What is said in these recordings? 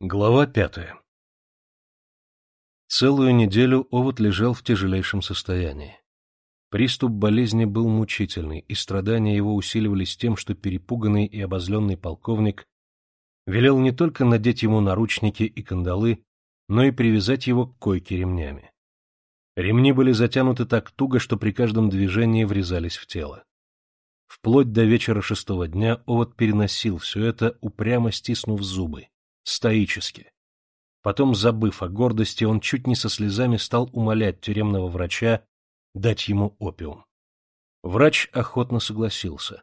Глава пятая Целую неделю Овод лежал в тяжелейшем состоянии. Приступ болезни был мучительный, и страдания его усиливались тем, что перепуганный и обозленный полковник велел не только надеть ему наручники и кандалы, но и привязать его к койке ремнями. Ремни были затянуты так туго, что при каждом движении врезались в тело. Вплоть до вечера шестого дня Овод переносил все это, упрямо стиснув зубы стоически. Потом, забыв о гордости, он чуть не со слезами стал умолять тюремного врача дать ему опиум. Врач охотно согласился.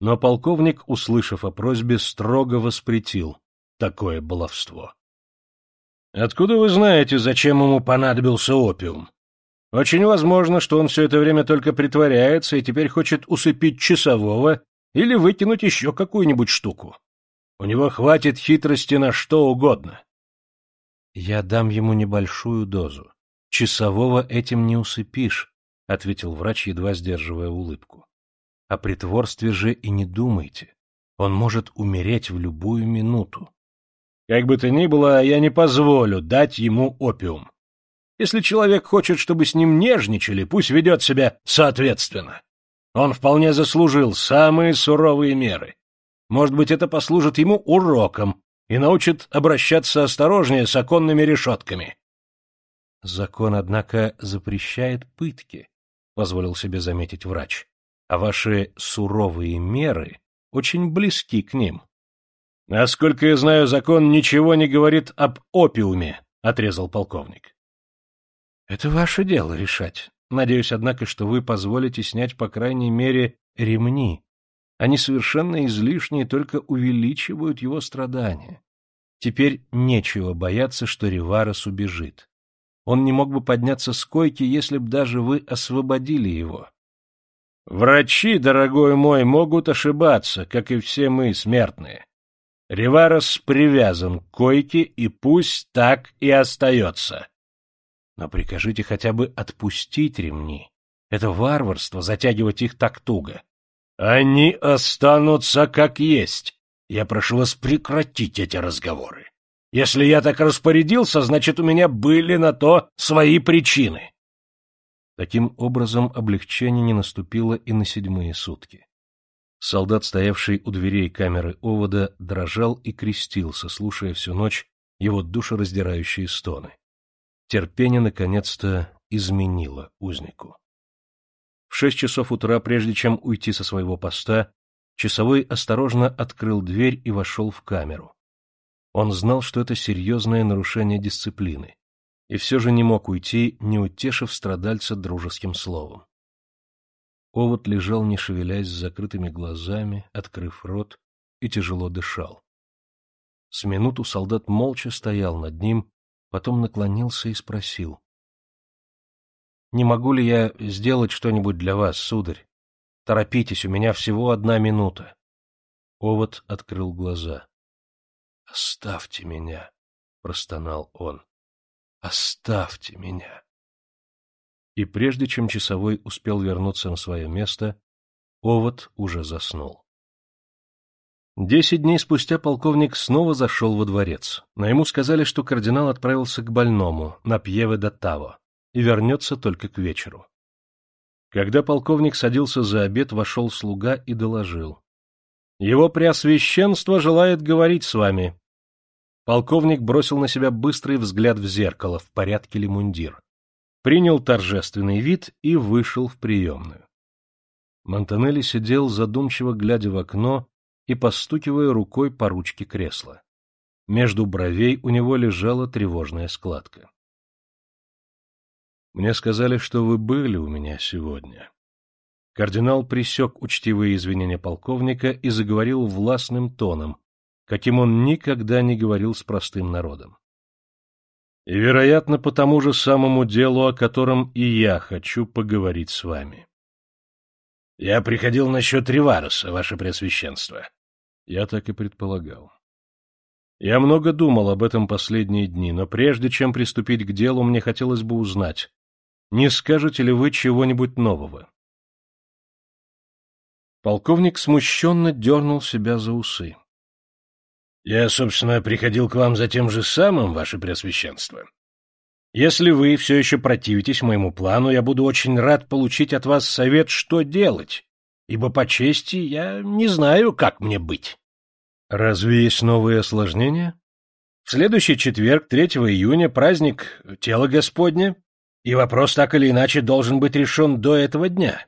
Но полковник, услышав о просьбе, строго воспретил такое баловство. — Откуда вы знаете, зачем ему понадобился опиум? Очень возможно, что он все это время только притворяется и теперь хочет усыпить часового или выкинуть еще какую-нибудь штуку. У него хватит хитрости на что угодно. Я дам ему небольшую дозу. Часового этим не усыпишь, — ответил врач, едва сдерживая улыбку. О притворстве же и не думайте. Он может умереть в любую минуту. Как бы то ни было, я не позволю дать ему опиум. Если человек хочет, чтобы с ним нежничали, пусть ведет себя соответственно. Он вполне заслужил самые суровые меры. Может быть, это послужит ему уроком и научит обращаться осторожнее с оконными решетками. Закон, однако, запрещает пытки, — позволил себе заметить врач, — а ваши суровые меры очень близки к ним. — Насколько я знаю, закон ничего не говорит об опиуме, — отрезал полковник. — Это ваше дело решать. Надеюсь, однако, что вы позволите снять, по крайней мере, ремни они совершенно излишние и только увеличивают его страдания. Теперь нечего бояться, что Риварес убежит. Он не мог бы подняться с койки, если б даже вы освободили его. Врачи, дорогой мой, могут ошибаться, как и все мы, смертные. Риварес привязан к койке, и пусть так и остается. Но прикажите хотя бы отпустить ремни. Это варварство затягивать их так туго. Они останутся как есть. Я прошу вас прекратить эти разговоры. Если я так распорядился, значит, у меня были на то свои причины. Таким образом, облегчение не наступило и на седьмые сутки. Солдат, стоявший у дверей камеры овода, дрожал и крестился, слушая всю ночь его душераздирающие стоны. Терпение, наконец-то, изменило узнику. В шесть часов утра, прежде чем уйти со своего поста, часовой осторожно открыл дверь и вошел в камеру. Он знал, что это серьезное нарушение дисциплины, и все же не мог уйти, не утешив страдальца дружеским словом. Овод лежал, не шевелясь, с закрытыми глазами, открыв рот, и тяжело дышал. С минуту солдат молча стоял над ним, потом наклонился и спросил. Не могу ли я сделать что-нибудь для вас, сударь? Торопитесь, у меня всего одна минута. Овод открыл глаза. — Оставьте меня, — простонал он. — Оставьте меня. И прежде чем часовой успел вернуться на свое место, Овод уже заснул. Десять дней спустя полковник снова зашел во дворец, но ему сказали, что кардинал отправился к больному, на Пьеве до Таво и вернется только к вечеру. Когда полковник садился за обед, вошел слуга и доложил. — Его преосвященство желает говорить с вами. Полковник бросил на себя быстрый взгляд в зеркало, в порядке ли мундир. Принял торжественный вид и вышел в приемную. Монтанелли сидел, задумчиво глядя в окно и постукивая рукой по ручке кресла. Между бровей у него лежала тревожная складка. Мне сказали, что вы были у меня сегодня. Кардинал присек учтивые извинения полковника и заговорил властным тоном, каким он никогда не говорил с простым народом. И, вероятно, по тому же самому делу, о котором и я хочу поговорить с вами. Я приходил насчет Ривареса, ваше Преосвященство. Я так и предполагал. Я много думал об этом последние дни, но прежде чем приступить к делу, мне хотелось бы узнать, не скажете ли вы чего-нибудь нового? Полковник смущенно дернул себя за усы. Я, собственно, приходил к вам за тем же самым, ваше Преосвященство. Если вы все еще противитесь моему плану, я буду очень рад получить от вас совет, что делать, ибо по чести я не знаю, как мне быть. Разве есть новые осложнения? В следующий четверг, 3 июня, праздник Тела Господня, и вопрос так или иначе должен быть решен до этого дня.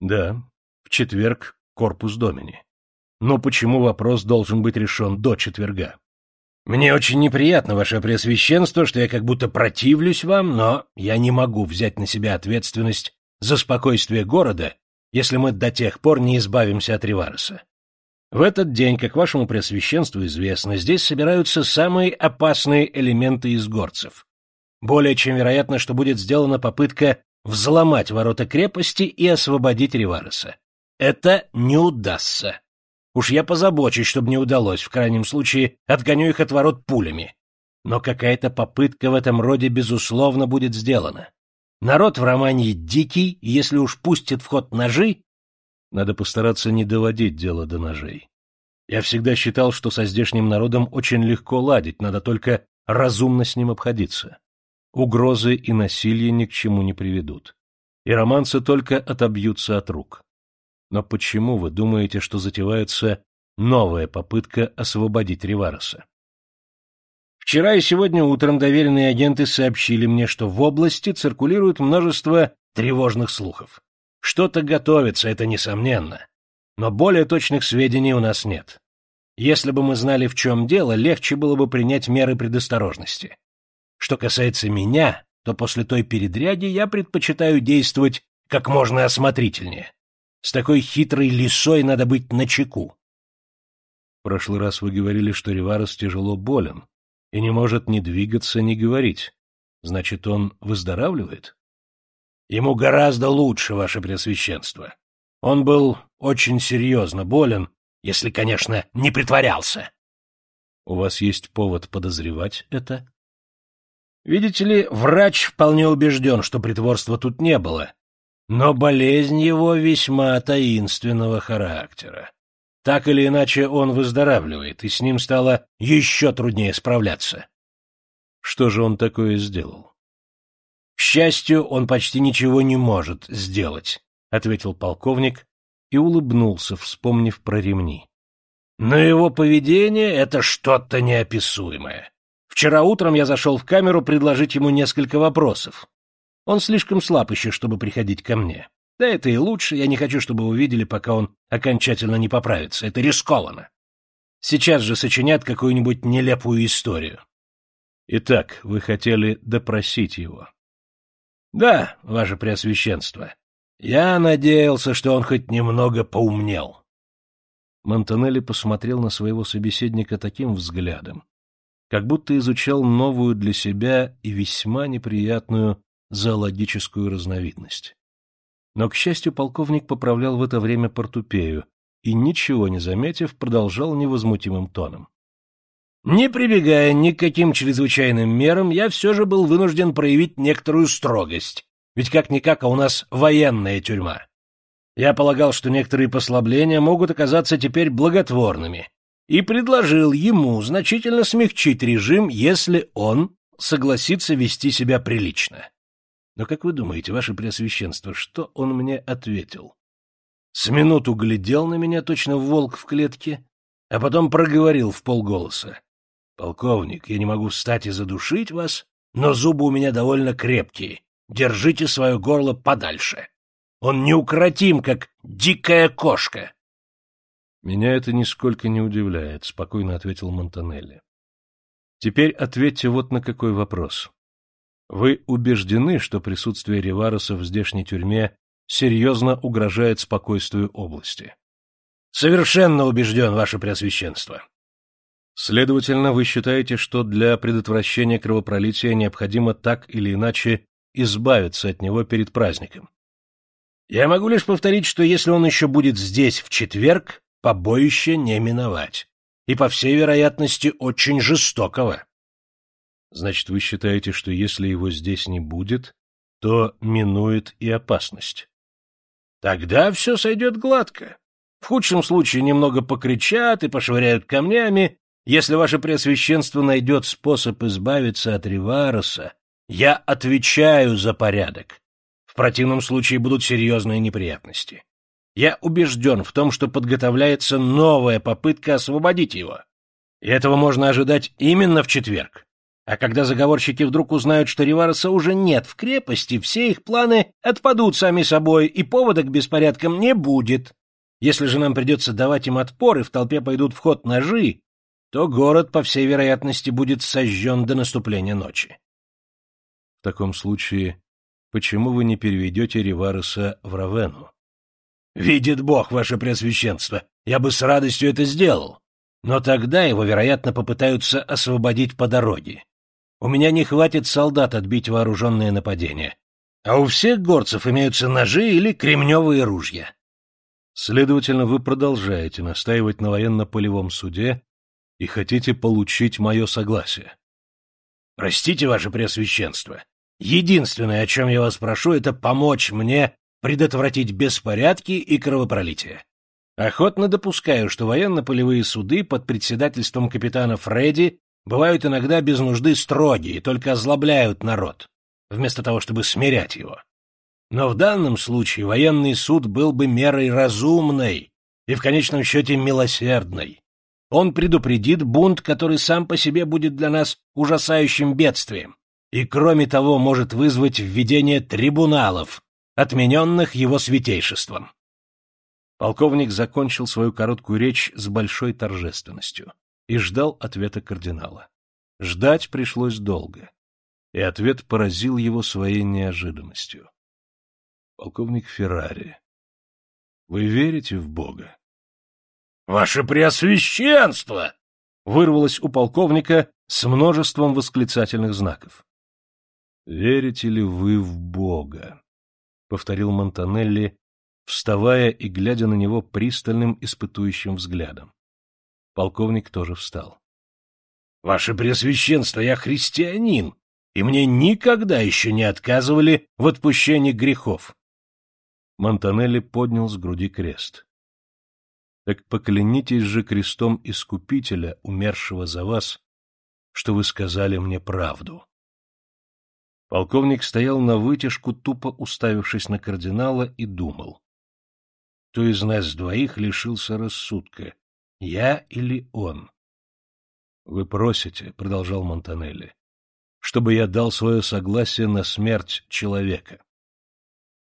Да, в четверг Корпус Домини. Но почему вопрос должен быть решен до четверга? Мне очень неприятно, ваше Преосвященство, что я как будто противлюсь вам, но я не могу взять на себя ответственность за спокойствие города, если мы до тех пор не избавимся от Ривареса. В этот день, как вашему Преосвященству известно, здесь собираются самые опасные элементы из горцев. Более чем вероятно, что будет сделана попытка взломать ворота крепости и освободить Ривареса. Это не удастся. Уж я позабочусь, чтобы не удалось, в крайнем случае отгоню их от ворот пулями. Но какая-то попытка в этом роде, безусловно, будет сделана. Народ в романе дикий, если уж пустит в ход ножи... Надо постараться не доводить дело до ножей. Я всегда считал, что со здешним народом очень легко ладить, надо только разумно с ним обходиться. Угрозы и насилие ни к чему не приведут. И романцы только отобьются от рук. Но почему вы думаете, что затевается новая попытка освободить Ривареса? Вчера и сегодня утром доверенные агенты сообщили мне, что в области циркулирует множество тревожных слухов. Что-то готовится, это несомненно. Но более точных сведений у нас нет. Если бы мы знали, в чем дело, легче было бы принять меры предосторожности. Что касается меня, то после той передряги я предпочитаю действовать как можно осмотрительнее. С такой хитрой лисой надо быть начеку. В прошлый раз вы говорили, что Риварес тяжело болен и не может ни двигаться, ни говорить. Значит, он выздоравливает? Ему гораздо лучше, ваше Преосвященство. Он был очень серьезно болен, если, конечно, не притворялся. У вас есть повод подозревать это? Видите ли, врач вполне убежден, что притворства тут не было, но болезнь его весьма таинственного характера. Так или иначе он выздоравливает, и с ним стало еще труднее справляться. Что же он такое сделал? К счастью, он почти ничего не может сделать, — ответил полковник и улыбнулся, вспомнив про ремни. Но его поведение — это что-то неописуемое. Вчера утром я зашел в камеру предложить ему несколько вопросов. Он слишком слаб еще, чтобы приходить ко мне. Да это и лучше, я не хочу, чтобы увидели, пока он окончательно не поправится. Это рискованно. Сейчас же сочинят какую-нибудь нелепую историю. Итак, вы хотели допросить его? Да, ваше преосвященство. Я надеялся, что он хоть немного поумнел. Монтанелли посмотрел на своего собеседника таким взглядом, как будто изучал новую для себя и весьма неприятную зоологическую разновидность. Но, к счастью, полковник поправлял в это время портупею и, ничего не заметив, продолжал невозмутимым тоном. Не прибегая ни к каким чрезвычайным мерам, я все же был вынужден проявить некоторую строгость, ведь как-никак, а у нас военная тюрьма. Я полагал, что некоторые послабления могут оказаться теперь благотворными, и предложил ему значительно смягчить режим, если он согласится вести себя прилично. Но как вы думаете, ваше преосвященство, что он мне ответил? С минуту глядел на меня, точно волк в клетке, а потом проговорил в полголоса. «Полковник, я не могу встать и задушить вас, но зубы у меня довольно крепкие. Держите свое горло подальше. Он неукротим, как дикая кошка». «Меня это нисколько не удивляет», — спокойно ответил Монтанелли. «Теперь ответьте вот на какой вопрос. Вы убеждены, что присутствие Ривароса в здешней тюрьме серьезно угрожает спокойствию области? Совершенно убежден, Ваше Преосвященство. Следовательно, вы считаете, что для предотвращения кровопролития необходимо так или иначе избавиться от него перед праздником? Я могу лишь повторить, что если он еще будет здесь в четверг, побоище не миновать. И, по всей вероятности, очень жестокого. Значит, вы считаете, что если его здесь не будет, то минует и опасность? Тогда все сойдет гладко. В худшем случае немного покричат и пошвыряют камнями. Если ваше преосвященство найдет способ избавиться от Ривароса, я отвечаю за порядок. В противном случае будут серьезные неприятности. Я убежден в том, что подготовляется новая попытка освободить его. И этого можно ожидать именно в четверг. А когда заговорщики вдруг узнают, что Ривароса уже нет в крепости, все их планы отпадут сами собой, и повода к беспорядкам не будет. Если же нам придется давать им отпор, и в толпе пойдут в ход ножи, то город, по всей вероятности, будет сожжен до наступления ночи. В таком случае, почему вы не переведете Ривароса в Равену? Видит Бог, ваше Преосвященство, я бы с радостью это сделал. Но тогда его, вероятно, попытаются освободить по дороге. У меня не хватит солдат отбить вооруженное нападение. А у всех горцев имеются ножи или кремневые ружья. Следовательно, вы продолжаете настаивать на военно-полевом суде и хотите получить мое согласие. Простите, ваше преосвященство. Единственное, о чем я вас прошу, это помочь мне предотвратить беспорядки и кровопролитие. Охотно допускаю, что военно-полевые суды под председательством капитана Фредди бывают иногда без нужды строгие, только озлобляют народ, вместо того, чтобы смирять его. Но в данном случае военный суд был бы мерой разумной и в конечном счете милосердной. Он предупредит бунт, который сам по себе будет для нас ужасающим бедствием, и, кроме того, может вызвать введение трибуналов, отмененных его святейшеством. Полковник закончил свою короткую речь с большой торжественностью и ждал ответа кардинала. Ждать пришлось долго, и ответ поразил его своей неожиданностью. Полковник Феррари, вы верите в Бога? — Ваше Преосвященство! — вырвалось у полковника с множеством восклицательных знаков. — Верите ли вы в Бога? — повторил Монтанелли, вставая и глядя на него пристальным испытующим взглядом. Полковник тоже встал. — Ваше Преосвященство, я христианин, и мне никогда еще не отказывали в отпущении грехов. Монтанелли поднял с груди крест. — Так поклянитесь же крестом Искупителя, умершего за вас, что вы сказали мне правду. Полковник стоял на вытяжку, тупо уставившись на кардинала, и думал. Кто из нас двоих лишился рассудка, я или он? — Вы просите, — продолжал Монтанелли, — чтобы я дал свое согласие на смерть человека.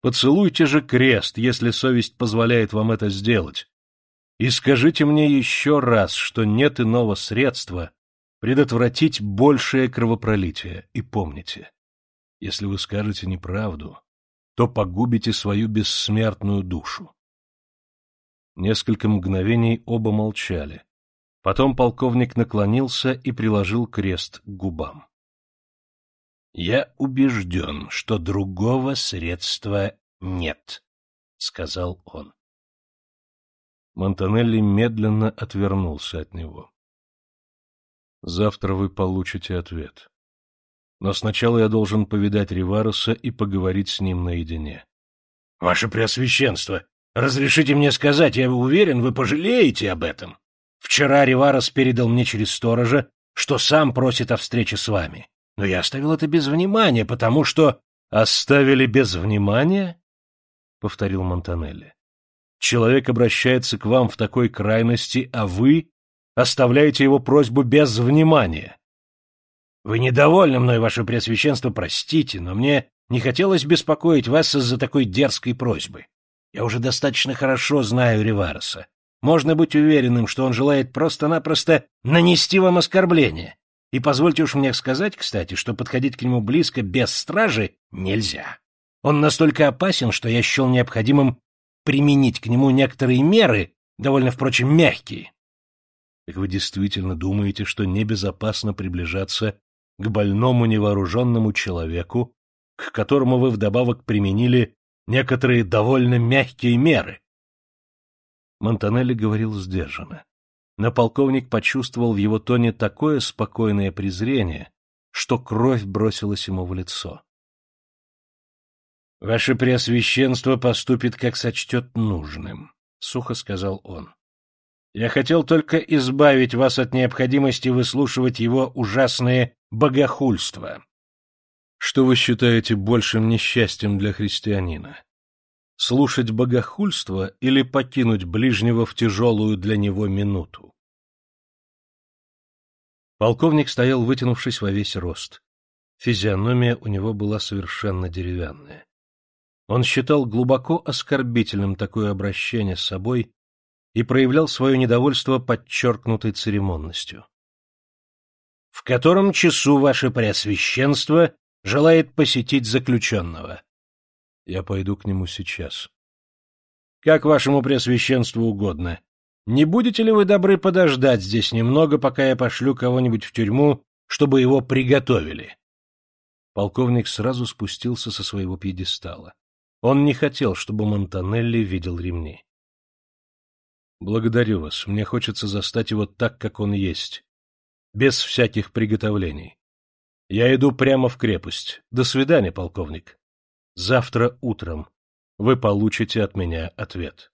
Поцелуйте же крест, если совесть позволяет вам это сделать. И скажите мне еще раз, что нет иного средства предотвратить большее кровопролитие. И помните, если вы скажете неправду, то погубите свою бессмертную душу. Несколько мгновений оба молчали. Потом полковник наклонился и приложил крест к губам. «Я убежден, что другого средства нет», — сказал он. Монтанелли медленно отвернулся от него. «Завтра вы получите ответ. Но сначала я должен повидать Риваруса и поговорить с ним наедине». «Ваше Преосвященство, разрешите мне сказать, я уверен, вы пожалеете об этом. Вчера Риварос передал мне через сторожа, что сам просит о встрече с вами. Но я оставил это без внимания, потому что... Оставили без внимания? повторил Монтанелли. Человек обращается к вам в такой крайности, а вы оставляете его просьбу без внимания. Вы недовольны мной, ваше Преосвященство, простите, но мне не хотелось беспокоить вас из-за такой дерзкой просьбы. Я уже достаточно хорошо знаю Ривареса. Можно быть уверенным, что он желает просто-напросто нанести вам оскорбление. И позвольте уж мне сказать, кстати, что подходить к нему близко без стражи нельзя. Он настолько опасен, что я счел необходимым применить к нему некоторые меры, довольно, впрочем, мягкие. Так вы действительно думаете, что небезопасно приближаться к больному невооруженному человеку, к которому вы вдобавок применили некоторые довольно мягкие меры? Монтанелли говорил сдержанно но полковник почувствовал в его тоне такое спокойное презрение, что кровь бросилась ему в лицо. — Ваше Преосвященство поступит, как сочтет нужным, — сухо сказал он. Я хотел только избавить вас от необходимости выслушивать его ужасные богохульства. Что вы считаете большим несчастьем для христианина? Слушать богохульство или покинуть ближнего в тяжелую для него минуту? Полковник стоял, вытянувшись во весь рост. Физиономия у него была совершенно деревянная. Он считал глубоко оскорбительным такое обращение с собой и проявлял свое недовольство подчеркнутой церемонностью. — В котором часу ваше преосвященство желает посетить заключенного? — Я пойду к нему сейчас. — Как вашему преосвященству угодно. Не будете ли вы добры подождать здесь немного, пока я пошлю кого-нибудь в тюрьму, чтобы его приготовили? Полковник сразу спустился со своего пьедестала. Он не хотел, чтобы Монтанелли видел ремни. «Благодарю вас. Мне хочется застать его так, как он есть. Без всяких приготовлений. Я иду прямо в крепость. До свидания, полковник. Завтра утром вы получите от меня ответ».